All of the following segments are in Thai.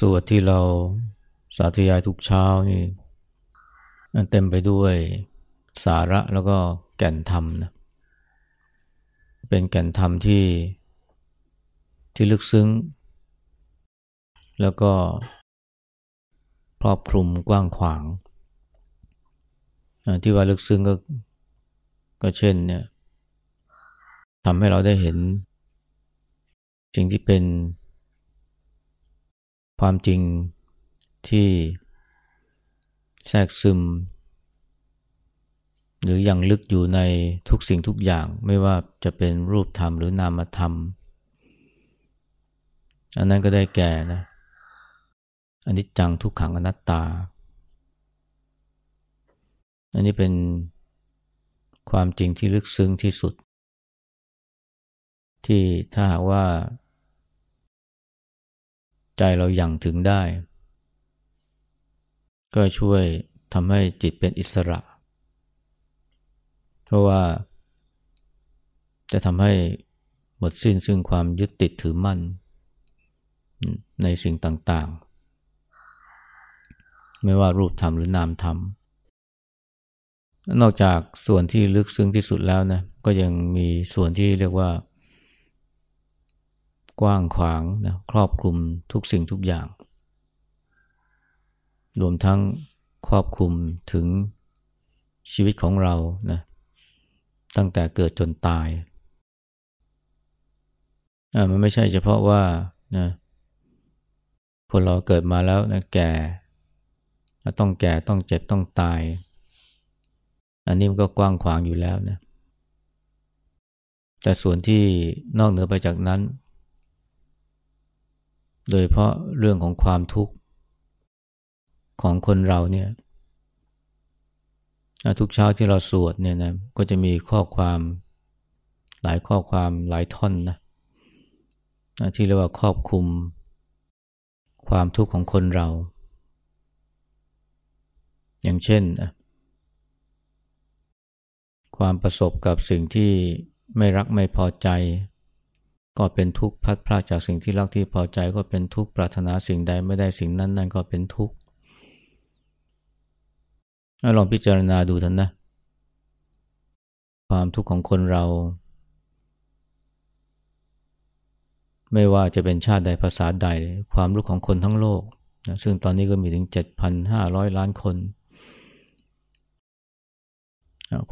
สวดที่เราสาธยายทุกเช้านี่มันเต็มไปด้วยสาระแล้วก็แก่นธรรมนะเป็นแก่นธรรมที่ที่ลึกซึ้ง แล้วก็ครอบคลุมกว้างขวาง ที่ว่าลึกซึ้งก็ก็เช่นเนี่ยทำให้เราได้เห็น สิ่งที่เป็น ความจริงที่แทรกซึม หรืออยังลึกอยู่ในทุกสิ่งทุกอย่างไม่ว่าจะเป็นรูปธรรมหรือนามธรรม อันนั้นก็ได้แก่นะอันนี้จังทุกขังอนัตตา อันนี้เป็นความจริงที่ลึกซึ้งที่สุด ที่ถ้าหากว่า ใจเรายัางถึงได้ ก็ช่วยทำให้จิตเป็นอิสระ เพราะว่าจะทำให้หมดสิ้นซึ่งความยึดติดถือมั่น ในสิ่งต่างๆ ไม่ว่ารูปธรรมหรือนามธรรม นอกจากส่วนที่ลึกซึ้งที่สุดแล้วนะ ก็ยังมีส่วนที่เรียกว่า กว้างขวางนะครอบคลุมทุกสิ่งทุกอย่าง รวมทั้งครอบคลุมถึงชีวิตของเรานะตั้งแต่เกิดจนตายมันไม่ใช่เฉพาะว่านะคนเราเกิดมาแล้วนะแก่ ต้องแก่ต้องเจ็บต้องตาย อันนี้มันก็กว้างขวางอยู่แล้วนะแต่ส่วนที่นอกเหนือไปจากนั้น โดยเพราะเรื่องของความทุกข์ของคนเราเนี่ยทุกเช้าที่เราสวดเนี่ยนะก็จะมีข้อความหลายข้อความหลายท่อนนะที่เรียกว่าครอบคุม ความทุกข์ของคนเรา อย่างเช่น ความประสบกับสิ่งที่ไม่รักไม่พอใจ ก็เป็นทุกข์พัดพลาดจากสิ่งที่รักที่พอใจก็เป็นทุกข์ปรารถนาสิ่งใดไม่ได้สิ่งนั้นนั่นก็เป็นทุกข์ลองพิจารณาดูท่านนะ ความทุกข์ของคนเรา ไม่ว่าจะเป็นชาติใดภาษาใด ความรู้ของคนทั้งโลกนะซึ่งตอนนี้ก็มีถึง 7,500 ล้านคน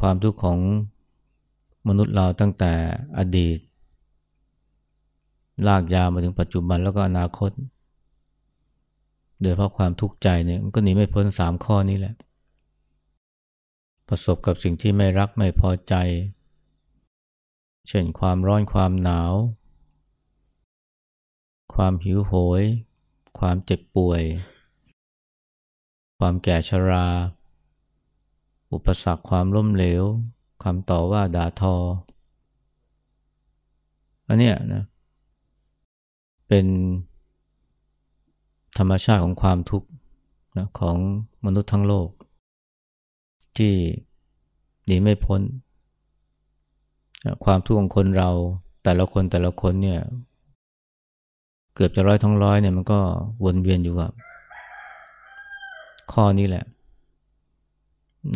ความทุกข์ของมนุษย์เราตั้งแต่อดีต ลากยาวมาถึงปัจจุบันแล้วก็อนาคต โดยเพราะความทุกข์ใจเนี่ยมันก็หนีไม่พ้นสามข้อนี้แหละ ประสบกับสิ่งที่ไม่รักไม่พอใจ เช่นความร้อนความหนาว ความหิวโหย ความเจ็บป่วย ความแก่ชรา อุปสรรคความล้มเหลวคำต่อว่าด่าทออันเนี้ยนะเเป็นธรรมชาติของความทุกข์ของมนุษย์ทั้งโลก ที่หนีไม่พ้น ความทุกข์ของคนเราแต่ละคนแต่ละคนเนี่ยเกือบจะร้อยทั้งร้อยเนี่ยมันก็วนเวียนอยู่กับข้อนี้แหละ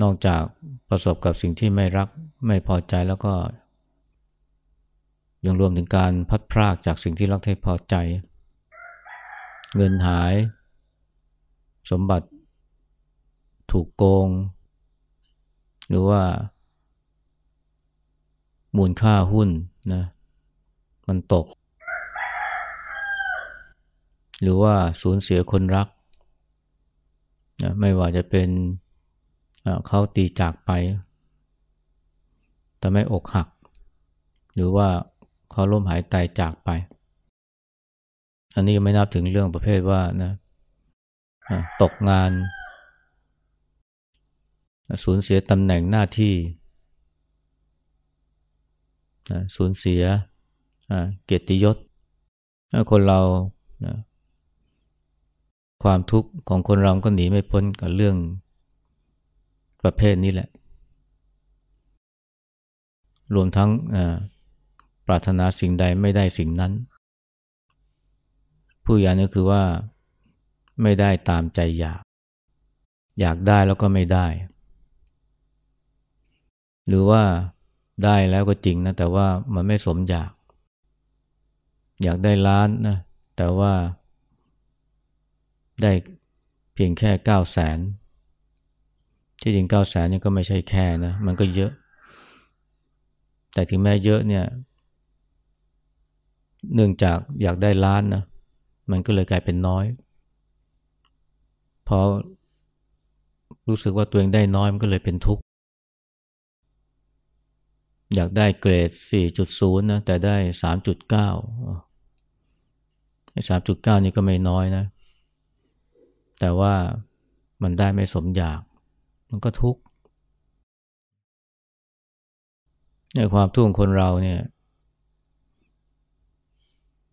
นอกจากประสบกับสิ่งที่ไม่รักไม่พอใจแล้วก็ ยังรวมถึงการพัดพรากจากสิ่งที่รักที่พอใจ เงินหาย สมบัติถูกโกง หรือว่า มูลค่าหุ้นนะมันตก หรือว่าสูญเสียคนรักนะไม่ว่าจะเป็นเขาตีจากไปแต่ไม่อกหัก หรือว่า เขาล้มหายตายจากไป อันนี้ไม่นับถึงเรื่องประเภทว่านะตกงาน สูญเสียตำแหน่งหน้าที่สูญเสียเกียรติยศ คนเราความทุกข์ของคนเราก็หนีไม่พ้นกับเรื่องประเภทนี้แหละ รวมทั้ง ปรารถนาสิ่งใดไม่ได้สิ่งนั้น ผู้ยานี่คือว่าไม่ได้ตามใจอยาก อยากได้แล้วก็ไม่ได้ หรือว่าได้แล้วก็จริงนะแต่ว่ามันไม่สมอยาก อยากได้ล้านนะแต่ว่า ได้เพียงแค่เก้าแสนที่จริงเก้าแสนนี่ก็ไม่ใช่แค่นะมันก็เยอะ แต่ถึงแม้เยอะเนี่ย เนื่องจากอยากได้ล้านนะมันก็เลยกลายเป็นน้อยเพราะรู้สึกว่าตัวเองได้น้อยมันก็เลยเป็นทุกข์ อยากได้เกรด 4.0 นะ แต่ได้ 3.9 3.9 นี่ก็ไม่น้อยนะ แต่ว่ามันได้ไม่สมอยาก มันก็ทุกข์ในความทุกข์ของคนเราเนี่ย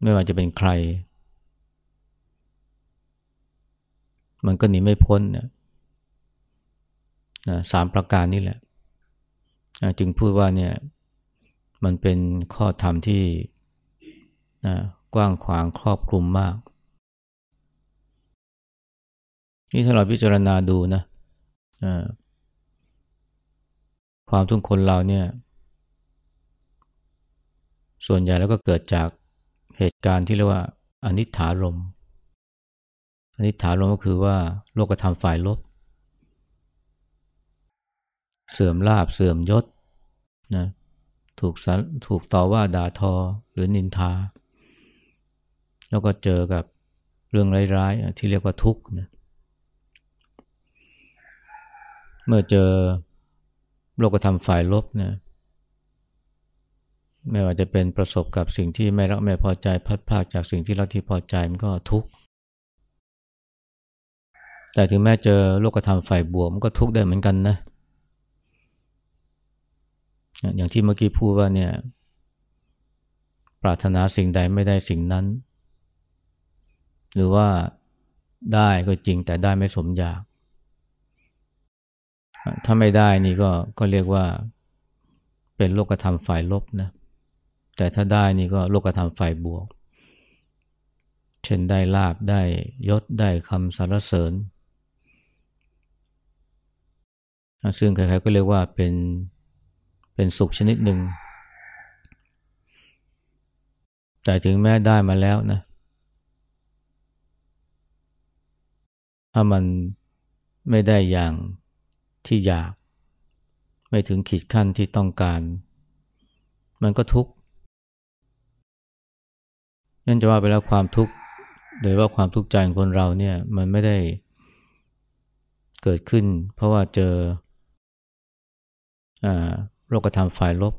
ไม่ว่าจะเป็นใคร มันก็หนีไม่พ้นนะสามประการนี่แหละ จึงพูดว่าเนี่ยมันเป็นข้อธรรมที่นะกว้างขวางครอบคลุมมาก นี่ถ้าเราพิจารณาดูนะความทุกข์คนเราเนี่ย ส่วนใหญ่แล้วก็เกิดจาก เหตุการณ์ที่เรียกว่าอนิถารมอนิฐานลงก็คือว่าโลกธรรมฝ่ายลบ เสื่อมลาบเสื่อมยศนะถูกถูกต่อว่าด่าทอหรือนินทา แล้วก็เจอกับเรื่องร้ายๆที่เรียกว่าทุกข์นะเมื่อเจอโลกธรรมฝ่ายลบนะ ไม่ว่าจะเป็นประสบกับสิ่งที่ไม่รักไม่พอใจพัดพาจากสิ่งที่รักที่พอใจมันก็ทุกข์แต่ถึงแม้เจอโลกธรรมฝ่ายบวกมันก็ทุกข์ได้เหมือนกันนะ อย่างที่เมื่อกี้พูดว่าเนี่ย ปรารถนาสิ่งใดไม่ได้สิ่งนั้น หรือว่าได้ก็จริงแต่ได้ไม่สมอยาก ถ้าไม่ได้นี่ก็ก็เรียกว่าเป็นโลกธรรมฝ่ายลบนะ แต่ถ้าได้นี่ก็โลกธรรมฝ่ายบวก เช่นได้ลาบได้ยศได้คำสรรเสริญ ซึ่งใครๆก็เรียกว่าเป็นเป็นสุขชนิดหนึ่ง แต่ถึงแม้ได้มาแล้วนะ ถ้ามันไม่ได้อย่างที่อยาก ไม่ถึงขีดขั้นที่ต้องการ มันก็ทุกข์ นั่นจะว่าไปแล้วความทุกข์โดยว่าความทุกข์ใจของคนเราเนี่ยมันไม่ได้เกิดขึ้น เพราะว่าเจอโลกธรรมฝ่ายลบ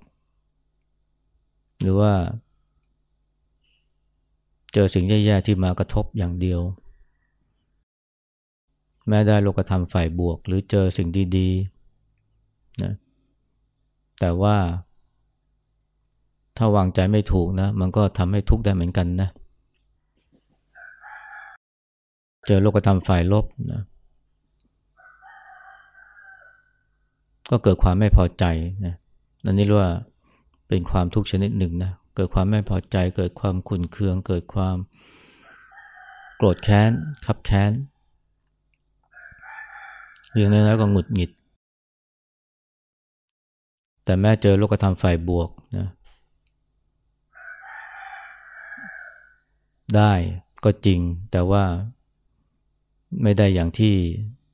หรือว่าเจอสิ่งแย่ๆที่มากระทบอย่างเดียว แม้ได้โลกธรรมฝ่ายบวก หรือเจอสิ่งดีๆนะแต่ว่า ถ้าวางใจไม่ถูกนะ มันก็ทำให้ทุกข์ได้เหมือนกันนะ เจอโลกธรรมฝ่ายลบนะ ก็เกิดความไม่พอใจนะนั่นนี่เรียกว่าเป็นความทุกข์ชนิดหนึ่งนะ เกิดความไม่พอใจ เกิดความขุ่นเคือง เกิดความโกรธแค้นขับแค้นอย่างน้อยๆก็หงุดหงิด แต่แม้เจอโลกธรรมฝ่ายบวกนะ ได้ก็จริง แต่ว่าไม่ได้อย่างที่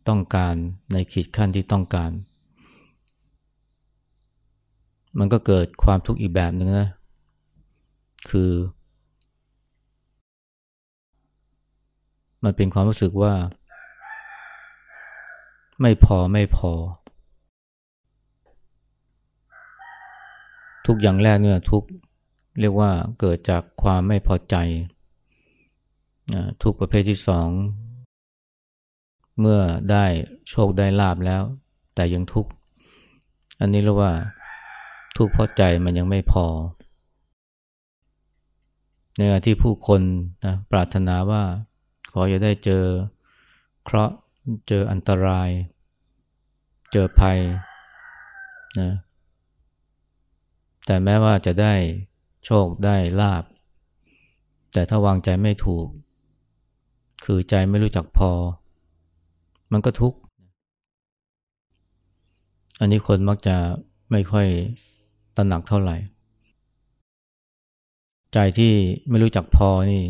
ต้องการในขีดขั้นที่ต้องการ มันก็เกิดความทุกข์อีกแบบหนึ่งนะ คือ มันเป็นความรู้สึกว่า ไม่พอไม่พอ ทุกอย่างแรกเนี่ยทุกเรียกว่าเกิดจากความไม่พอใจ ทุกประเภทที่สอง เมื่อได้โชคได้ลาบแล้ว แต่ยังทุกข์อันนี้เรียกว่าทุกข์เพราะใจมันยังไม่พอ ในขณะที่ผู้คนนะปรารถนาว่า ขออย่าได้เจอเคราะห์เจออันตราย เจอภัยนะแต่แม้ว่าจะได้โชคได้ลาบ แต่ถ้าวางใจไม่ถูก คือใจไม่รู้จักพอ มันก็ทุกข์ อันนี้คนมักจะไม่ค่อยตระหนักเท่าไหร่ ใจที่ไม่รู้จักพอนี่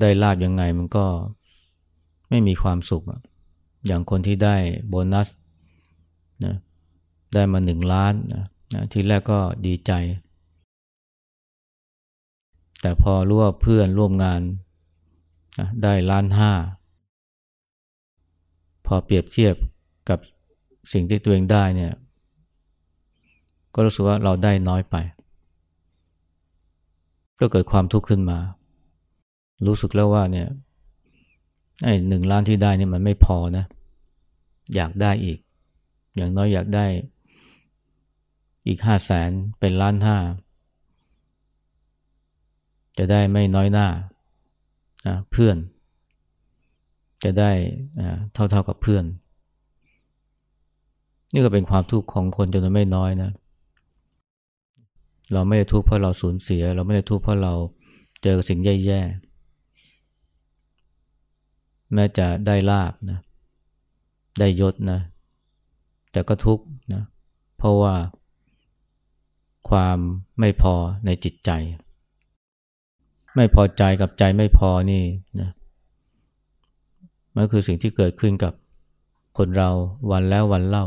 ได้ลาบยังไงมันก็ไม่มีความสุข อย่างคนที่ได้โบนัสนะได้มาหนึ่งล้านนะนะทีแรกก็ดีใจ แต่พอรู้ว่าเพื่อนร่วมงาน ได้ล้านห้า พอเปรียบเทียบกับสิ่งที่ตัวเองได้เนี่ย ก็รู้สึกว่าเราได้น้อยไป ก็เกิดความทุกข์ขึ้นมา รู้สึกแล้วว่าเนี่ยไอ้หนึ่งล้านที่ได้เนี่ยมันไม่พอนะ อยากได้อีก อย่างน้อยอยากได้อีกห้าแสนเป็นล้านห้า จะได้ไม่น้อยหน้า เพื่อน จะได้เท่าเท่ากับเพื่อน นี่ก็เป็นความทุกข์ของคนจำนวนไม่น้อยนะ เราไม่ได้ทุกข์เพราะเราสูญเสีย เราไม่ได้ทุกข์เพราะเราเจอสิ่งแย่ๆ แม้จะได้ลาบนะ ได้ยศนะ แต่ก็ทุกข์นะ เพราะว่าความไม่พอในจิตใจ ไม่พอใจกับใจไม่พอนี่นะมันคือสิ่งที่เกิดขึ้นกับคนเราวันแล้ววันเล่า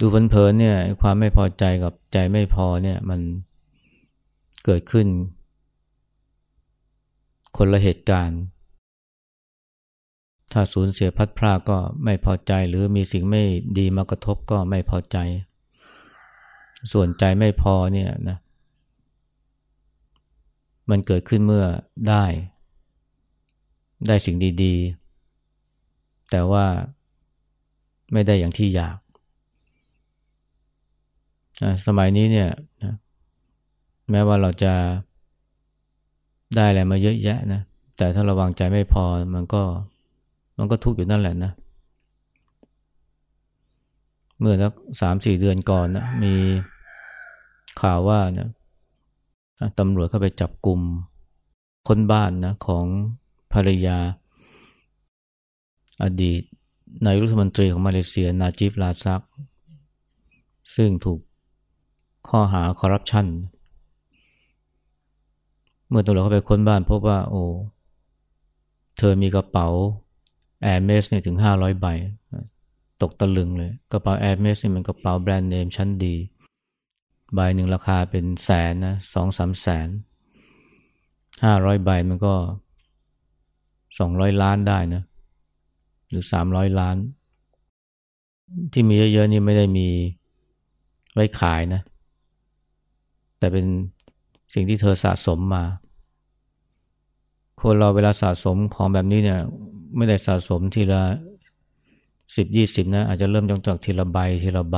ดูเพลินๆเนี่ยความไม่พอใจกับใจไม่พอเนี่ยมันเกิดขึ้น คนละเหตุการณ์ ถ้าสูญเสียพัดพรากก็ไม่พอใจหรือมีสิ่งไม่ดีมากระทบก็ไม่พอใจ ส่วนใจไม่พอเนี่ยนะ มันเกิดขึ้นเมื่อได้ ได้สิ่งดีๆ แต่ว่าไม่ได้อย่างที่อยาก สมัยนี้เนี่ยแม้ว่าเราจะได้อะไรมาเยอะแยะนะ แต่ถ้าระวังใจไม่พอมันก็มันก็ทุกข์อยู่นั่นแหละนะ เมื่อสักสามสี่เดือนก่อนนะมีข่าวว่านะ ตำรวจเข้าไปจับกลุ่มค้นบ้านนะของภรรยา อดีตนายรัฐมนตรีของมาเลเซีย นาจิบ ราซัก ซึ่งถูกข้อหาคอร์รัปชันเมื่อตำรวจเข้าไปค้นบ้านพบว่า โอ้ เธอมีกระเป๋า Hermès เนี่ยถึงห้าร้อยใบ ตกตะลึงเลย กระเป๋า Hermès เนี่ยมันกระเป๋าแบรนด์เนมชั้นดี ใบหนึ่งราคาเป็นแสนนะสองสามแสนห้าร้อยใบมันก็สองร้อยล้านได้นะ หรือสามร้อยล้าน ที่มีเยอะๆนี่ไม่ได้มีไว้ขายนะ แต่เป็นสิ่งที่เธอสะสมมา คนเราเวลาสะสมของแบบนี้เนี่ย ไม่ได้สะสมทีละสิบยี่สิบนะ อาจจะเริ่มจากทีละใบทีละใบ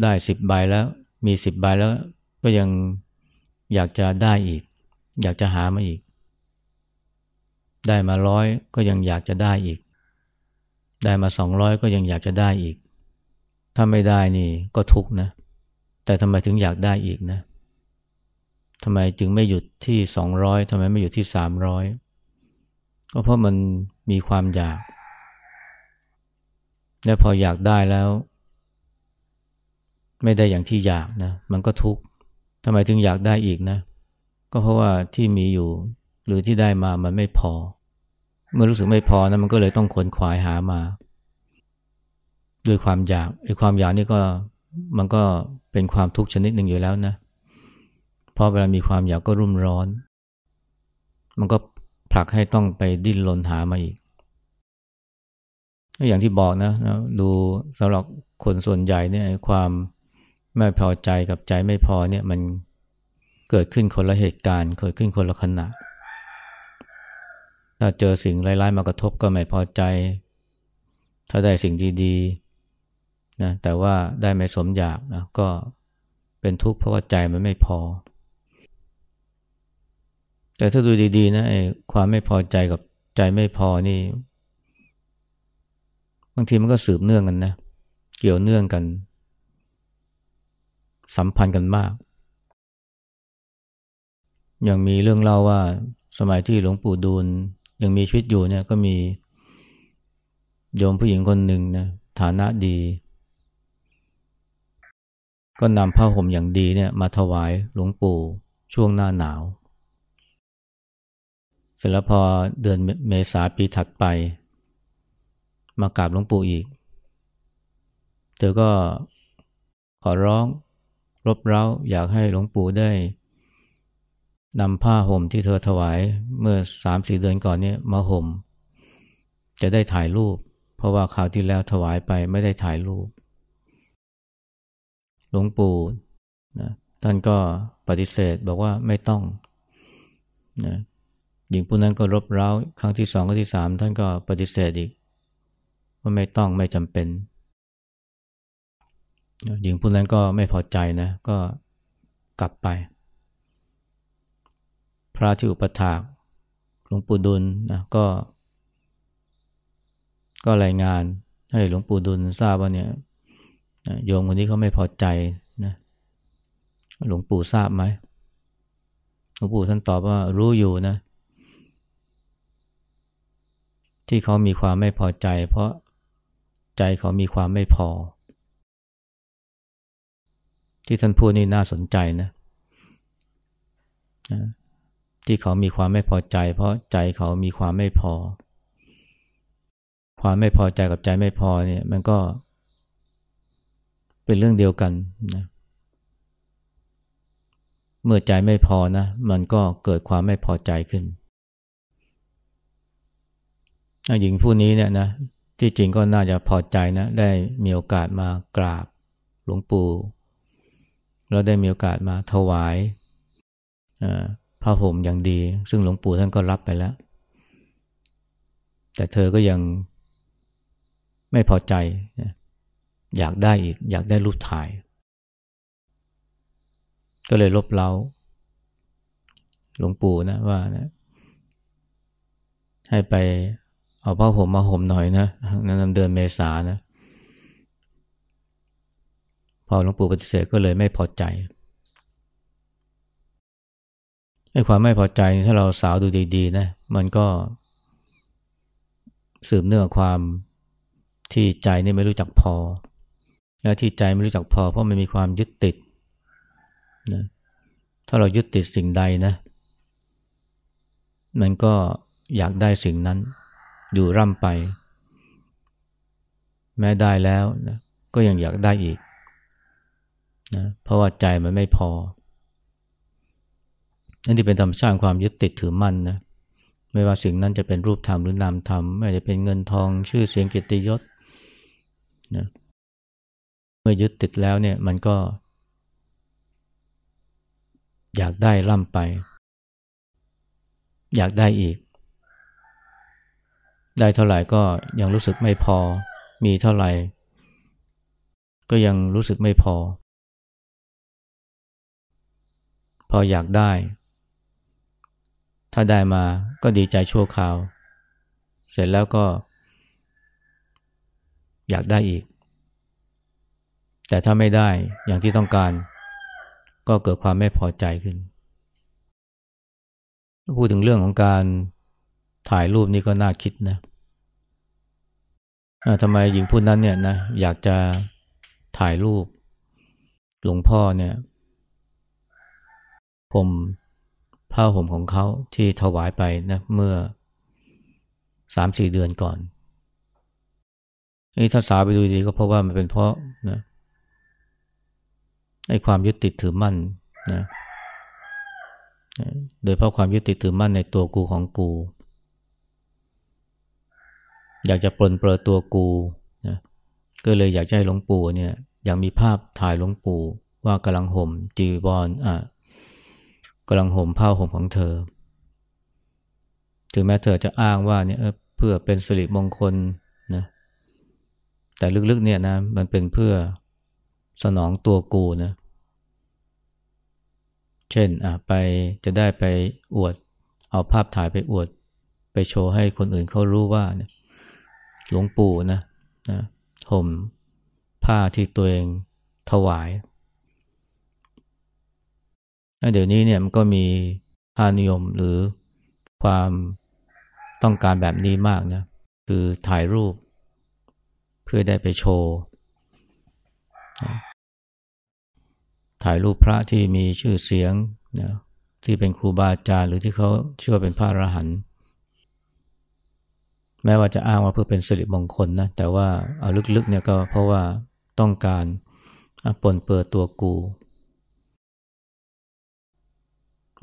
ได้สิบใบแล้วมีสิบใบแล้วก็ยังอยากจะได้อีก อยากจะหามาอีก ได้มาร้อยก็ยังอยากจะได้อีก ได้มาสองร้อยก็ยังอยากจะได้อีก ถ้าไม่ได้นี่ก็ทุกนะ แต่ทำไมถึงอยากได้อีกนะทำไมจึงไม่หยุดที่สองร้อยทำไมไม่หยุดที่สามร้อยก็เพราะมันมีความอยาก และพออยากได้แล้ว ไม่ได้อย่างที่อยากนะ มันก็ทุกข์ทำไมถึงอยากได้อีกนะ ก็เพราะว่าที่มีอยู่หรือที่ได้มามันไม่พอ เมื่อรู้สึกไม่พอนะมันก็เลยต้องขนขวายหามา ด้วยความอยากไอ้ความอยากนี่ก็มันก็เป็นความทุกข์ชนิดหนึ่งอยู่แล้วนะเพราะเวลามีความอยากก็รุ่มร้อน มันก็ผลักให้ต้องไปดิ้นรนหามาอีก อย่างที่บอกนะนะดูสำหรับคนส่วนใหญ่เนี่ยความ ไม่พอใจกับใจไม่พอเนี่ยมันเกิดขึ้นคนละเหตุการณ์ เกิดขึ้นคนละขณะ ถ้าเจอสิ่งร้ายๆมากระทบก็ไม่พอใจ ถ้าได้สิ่งดีๆนะแต่ว่าได้ไม่สมอยากนะก็เป็นทุกข์เพราะว่าใจมันไม่พอ แต่ถ้าดูดีๆนะไอ้ความไม่พอใจกับใจไม่พอนี่ บางทีมันก็สืบเนื่องกันนะ เกี่ยวเนื่องกัน สัมพันธ์กันมาก ยังมีเรื่องเล่าว่าสมัยที่หลวงปู่ดูลยังมีชีวิตอยู่เนี่ยก็มีโยมผู้หญิงคนหนึ่งนะฐานะดี ก็นำผ้าห่มอย่างดีเนี่ยมาถวายหลวงปู่ช่วงหน้าหนาว เสร็จแล้วพอเดือนเมษาปีถัดไป มากราบหลวงปู่อีก เธอก็ขอร้อง รบเร้าอยากให้หลวงปู่ได้นำผ้าห่มที่เธอถวายเมื่อสามสี่เดือนก่อนนี้มาห่ม จะได้ถ่ายรูป เพราะว่าคราวที่แล้วถวายไปไม่ได้ถ่ายรูป หลวงปู่นะท่านก็ปฏิเสธบอกว่าไม่ต้องนะหญิงผู้นั้นก็รบเร้า ครั้งที่สองครั้งที่สามท่านก็ปฏิเสธอีก ว่าไม่ต้องไม่จำเป็น หญิงผู้นั้นก็ไม่พอใจนะ ก็กลับไป พระที่อุปถากหลวงปู่ดุลนะก็ ก็รายงานให้หลวงปู่ดุลทราบว่าเนี่ยโยมคนนี้เขาไม่พอใจนะหลวงปู่ทราบไหมหลวงปู่ท่านตอบว่ารู้อยู่นะ ที่เขามีความไม่พอใจ เพราะใจเขามีความไม่พอ ที่ท่านพูดนี่น่าสนใจนะที่เขามีความไม่พอใจ เพราะใจเขามีความไม่พอ ความไม่พอใจกับใจไม่พอเนี่ยมันก็ เป็นเรื่องเดียวกันนะเมื่อใจไม่พอนะ มันก็เกิดความไม่พอใจขึ้นหญิงผู้นี้เนี่ยนะที่จริงก็น่าจะพอใจนะ ได้มีโอกาสมากราบหลวงปู่ เราได้มีโอกาสมาถวายผ้าห่มอย่างดี ซึ่งหลวงปู่ท่านก็รับไปแล้ว แต่เธอก็ยังไม่พอใจ อยากได้อีก อยากได้รูปถ่าย ก็เลยลบเล้าหลวงปู่นะว่านะให้ไปเอาผ้าห่มมาห่มหน่อยนะนั้นเดือนเมษานะ พอหลวงปู่ปฏิเสธก็เลยไม่พอใจไอ้ความไม่พอใจถ้าเราสาวดูดีๆนะมันก็ สืบเนื่องความที่ใจนี่ไม่รู้จักพอ และที่ใจไม่รู้จักพอ เพราะมันมีความยึดติดนะถ้าเรายึดติดสิ่งใดนะ มันก็อยากได้สิ่งนั้น อยู่ร่ำไป แม้ได้แล้วนะก็ยังอยากได้อีก นะเพราะว่าใจมันไม่พอนั่นที่เป็นธรรมชาติความยึดติดถือมั่นนะไม่ว่าสิ่งนั้นจะเป็นรูปธรรมหรือนามธรรมไม่ว่าจะเป็นเงินทองชื่อเสียงกิตติยศนะเมื่อยึดติดแล้วเนี่ยมันก็ อยากได้ล่ำไป อยากได้อีก ได้เท่าไหร่ก็ยังรู้สึกไม่พอ มีเท่าไหร่ ก็ยังรู้สึกไม่พอ พออยากได้ ถ้าได้มาก็ดีใจชั่วคราว เสร็จแล้วก็ อยากได้อีก แต่ถ้าไม่ได้อย่างที่ต้องการ ก็เกิดความไม่พอใจขึ้น พูดถึงเรื่องของการถ่ายรูปนี่ก็น่าคิดนะทำไมหญิงพูดนั้นเนี่ยนะอยากจะถ่ายรูป หลวงพ่อเนี่ย ผมผ้าห่มของเขาที่ถวายไปนะเมื่อสามสี่เดือนก่อนนี่ถ้าสาวไปดูดีก็เพราะว่ามันเป็นเพราะนะไอ้ความยึดติดถือมั่นนะโดยเพราะความยึดติดถือมั่นในตัวกูของกู อยากจะปลนเปลือตัวกูนะก็เลยอยากให้หลวงปู่เนี่ย อยากมีภาพถ่ายหลวงปู่ว่ากำลังห่มจีวรออะ กำลังห่มผ้าห่มของเธอ ถึงแม้เธอจะอ้างว่าเนี่ยเพื่อเป็นสิริมงคลนะแต่ลึกๆเนี่ยนะมันเป็นเพื่อสนองตัวกูนะเช่นอะไปจะได้ไปอวด เอาภาพถ่ายไปอวด ไปโชว์ให้คนอื่นเขารู้ว่าเนี่ยหลวงปู่นะนะห่มผ้าที่ตัวเองถวาย เดี๋ยวนี้เนี่ยมันก็มีค่านิยมหรือความต้องการแบบนี้มากนะคือถ่ายรูป เพื่อได้ไปโชว์ ถ่ายรูปพระที่มีชื่อเสียงนะที่เป็นครูบาอาจารย์หรือที่เขาเชื่อเป็นพระอรหันต์แม้ว่าจะอ้างว่าเพื่อเป็นสิริมงคลนะแต่ว่าเอาลึกๆเนี่ยก็เพราะว่าต้องการปนเปื้อตัวกู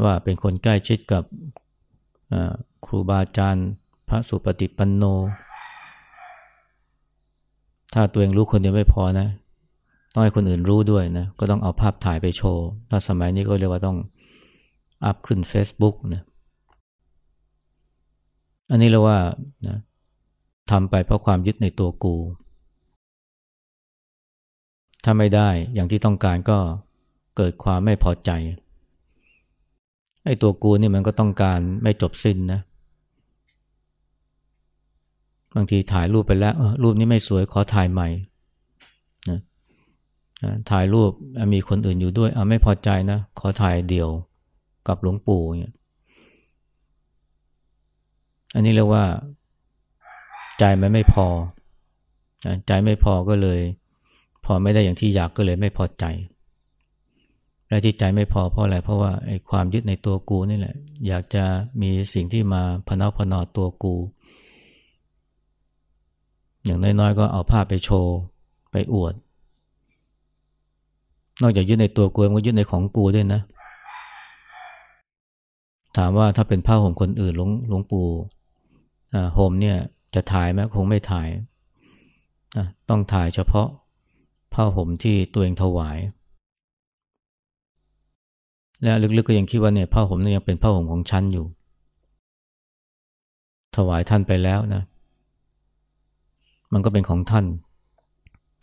ว่าเป็นคนใกล้ชิดกับครูบาอาจารย์พระสุปฏิปันโน ถ้าตัวเองรู้คนเดียวไม่พอนะ ต้องให้คนอื่นรู้ด้วยนะ ก็ต้องเอาภาพถ่ายไปโชว์ ถ้าสมัยนี้ก็เรียกว่าต้องอัพขึ้น Facebook นะอันนี้เรียกว่านะทำไปเพราะความยึดในตัวกู ถ้าไม่ได้อย่างที่ต้องการก็เกิดความไม่พอใจ ไอ้ตัวกูนี่มันก็ต้องการไม่จบสิ้นนะ บางทีถ่ายรูปไปแล้วรูปนี้ไม่สวยขอถ่ายใหม่นะถ่ายรูปมีคนอื่นอยู่ด้วยเอาไม่พอใจนะ ขอถ่ายเดี่ยวกับหลวงปู่เนี่ยอันนี้เรียกว่า ใจมันไม่พอ ใจไม่พอก็เลย พอไม่ได้อย่างที่อยากก็เลยไม่พอใจ และที่ใจไม่พอเพราะอะไรเพราะว่าไอ้ความยึดในตัวกูนี่แหละ อยากจะมีสิ่งที่มาพนาพนอตัวกู อย่างน้อยๆก็เอาภาพไปโชว์ไปอวด นอกจากยึดในตัวกูมันก็ยึดในของกูด้วยนะ ถามว่าถ้าเป็นผ้าห่มคนอื่นหลวงหลวงปู่ห่มเนี่ยจะถ่ายไหมคงไม่ถ่าย ต้องถ่ายเฉพาะผ้าห่มที่ตัวเองถวาย และลึกๆก็ยังคิดว่าเนี่ยผ้าห่มนี่ยังเป็นผ้าห่มของฉันอยู่ ถวายท่านไปแล้วนะ มันก็เป็นของท่าน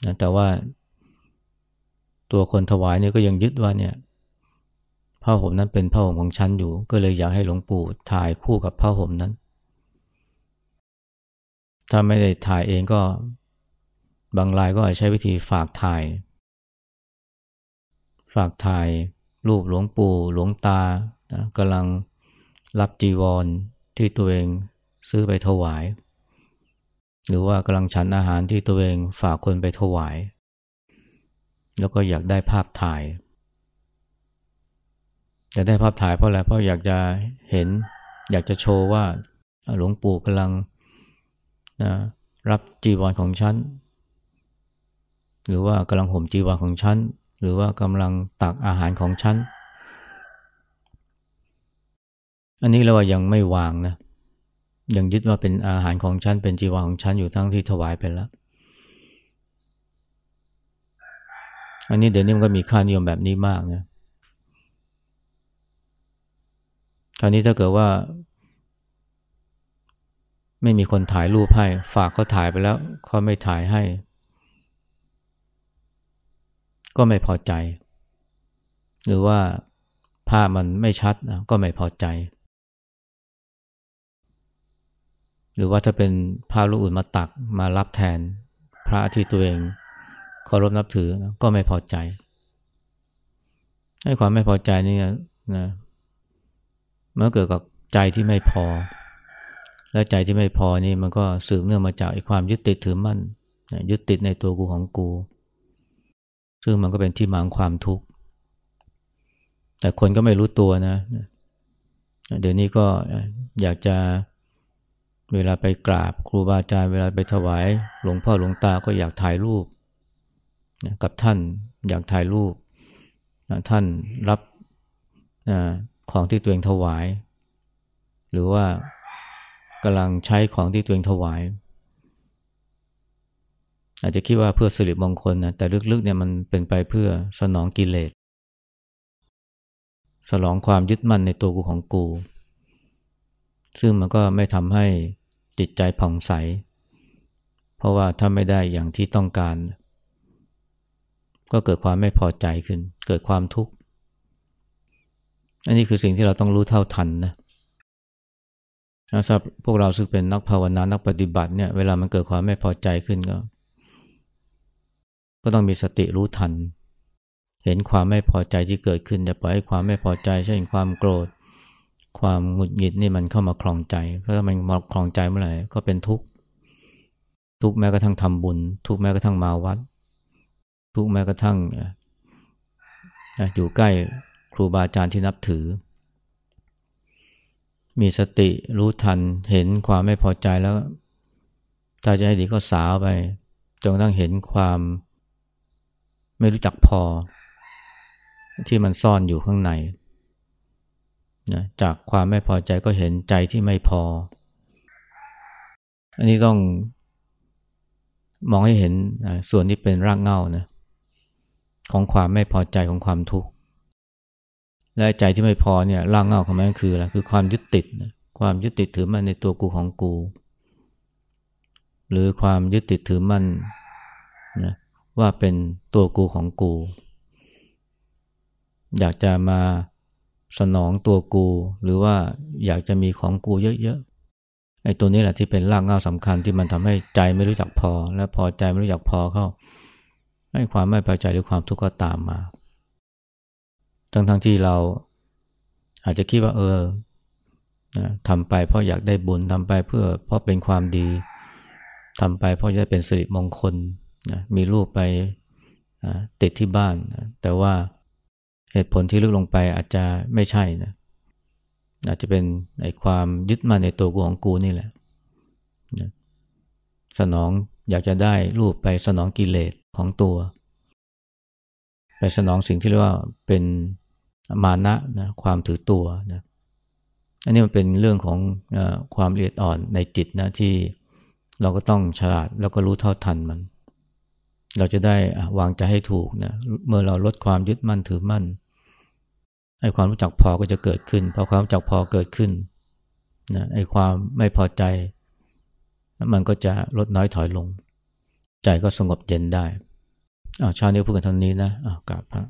นะแต่ว่า ตัวคนถวายเนี่ยก็ยังยึดว่าเนี่ยผ้าห่มนั้นเป็นผ้าห่มของฉันอยู่ ก็เลยอยากให้หลวงปู่ถ่ายคู่กับผ้าห่มนั้น ถ้าไม่ได้ถ่ายเองก็บางรายก็อาจใช้วิธีฝากถ่าย ฝากถ่าย รูปหลวงปู่หลวงตานะกำลังรับจีวรที่ตัวเองซื้อไปถวาย หรือว่ากำลังฉันอาหารที่ตัวเองฝากคนไปถวาย แล้วก็อยากได้ภาพถ่ายอยากได้ภาพถ่ายเพราะอะไรเพราะอยากจะเห็น อยากจะโชว์ว่าหลวงปู่กำลังนะรับจีวรของฉันหรือว่ากำลังห่มจีวรของฉัน หรือว่ากำลังตักอาหารของฉัน อันนี้เราว่ายังไม่วางนะ ยังยึดว่าเป็นอาหารของฉัน เป็นจีวรของฉันอยู่ทั้งที่ถวายไปแล้ว อันนี้เดี๋ยวนี้มันก็มีค่านิยมแบบนี้มากนะ คราวนี้ถ้าเกิดว่า ไม่มีคนถ่ายรูปให้ ฝากเขาถ่ายไปแล้วเขาไม่ถ่ายให้ ก็ไม่พอใจ หรือว่าภาพมันไม่ชัดนะก็ไม่พอใจ หรือว่าถ้าเป็นภาพลูกอื่นมาตักมารับแทน พระที่ตัวเองเคารพนับถือนะก็ไม่พอใจ ให้ความไม่พอใจนี่นะเมื่อเกิดกับใจที่ไม่พอ แล้วใจที่ไม่พอนี่มันก็สืบเนื่องมาจากไอ้ความยึดติดถือมั่นยึดติดในตัวกูของกู ซึ่งมันก็เป็นที่มาของความทุกข์ แต่คนก็ไม่รู้ตัวนะ เดี๋ยวนี้ก็อยากจะเวลาไปกราบครูบาอาจารย์เวลาไปถวาย หลวงพ่อหลวงตาก็อยากถ่ายรูปกับท่านอยากถ่ายรูปท่านรับของที่ตัวเองถวาย หรือว่ากำลังใช้ของที่ตัวเองถวาย อาจจะคิดว่าเพื่อสิริมงคลนะแต่ลึกๆเนี่ยมันเป็นไปเพื่อสนองกิเลสสลองความยึดมั่นในตัวกูของกู ซึ่งมันก็ไม่ทำให้จิตใจผ่องใส เพราะว่าถ้าไม่ได้อย่างที่ต้องการ ก็เกิดความไม่พอใจขึ้น เกิดความทุกข์ อันนี้คือสิ่งที่เราต้องรู้เท่าทันนะสำหรับพวกเราซึ่งเป็นนักภาวนา นักปฏิบัติเนี่ย เวลามันเกิดความไม่พอใจขึ้นก็ ก็ต้องมีสติรู้ทัน เห็นความไม่พอใจที่เกิดขึ้นอย่าปล่อยให้ความไม่พอใจเช่นความโกรธ ความหงุดหงิดนี่มันเข้ามาคลองใจ เพราะถ้ามันมาคลองใจเมื่อไหร่ก็เป็นทุกข์ทุกแม้กระทั่งทำบุญ ทุกแม้กระทั่งมาวัด ทุกแม้กระทั่งอยู่ใกล้ครูบาอาจารย์ที่นับถือ มีสติรู้ทันเห็นความไม่พอใจแล้วถ้าจะให้ดีก็สาวไปจนกระทั่งเห็นความ ไม่รู้จักพอ ที่มันซ่อนอยู่ข้างในนะจากความไม่พอใจก็เห็นใจที่ไม่พอ อันนี้ต้องมองให้เห็นส่วนที่เป็นรากเหง้านะของความไม่พอใจของความทุกข์และใจที่ไม่พอเนี่ยรากเหง้าของมันคืออะไรคือความยึดติดนะความยึดติดถือมันในตัวกูของกู หรือความยึดติดถือมันนะ ว่าเป็นตัวกูของกู อยากจะมาสนองตัวกู หรือว่าอยากจะมีของกูเยอะๆไอ้ตัวนี้แหละที่เป็นรากเหง้าสำคัญที่มันทำให้ใจไม่รู้จักพอ และพอใจไม่รู้จักพอเข้าให้ความไม่พอใจหรือความทุกข์ก็ตามมา ทั้งทั้งที่เราอาจจะคิดว่าเออทำไปเพราะอยากได้บุญทำไปเพื่อเพราะเป็นความดีทำไปเพราะจะได้เป็นสิริมงคล นะมีรูปไปติดที่บ้านนะแต่ว่าเหตุผลที่ลึกลงไปอาจจะไม่ใช่นะอาจจะเป็นในความยึดมั่นในตัวกูของกูนี่แหละนะสนองอยากจะได้รูปไปสนองกิเลสของตัว ไปสนองสิ่งที่เรียกว่าเป็นมานะนะความถือตัวนะอันนี้มันเป็นเรื่องของอความละเอียดอ่อนในจิตนะที่เราก็ต้องฉลาดแล้วก็รู้เท่าทันมัน เราจะได้วางใจให้ถูกนะเมื่อเราลดความยึดมั่นถือมั่นไอ้ความรู้จักพอก็จะเกิดขึ้นพอความรู้จักพอเกิดขึ้นนะไอ้ความไม่พอใจ มันก็จะลดน้อยถอยลง ใจก็สงบเย็นได้อ้าวชาเนี้พูดกันเท่านี้นะอ้าวกราบพระ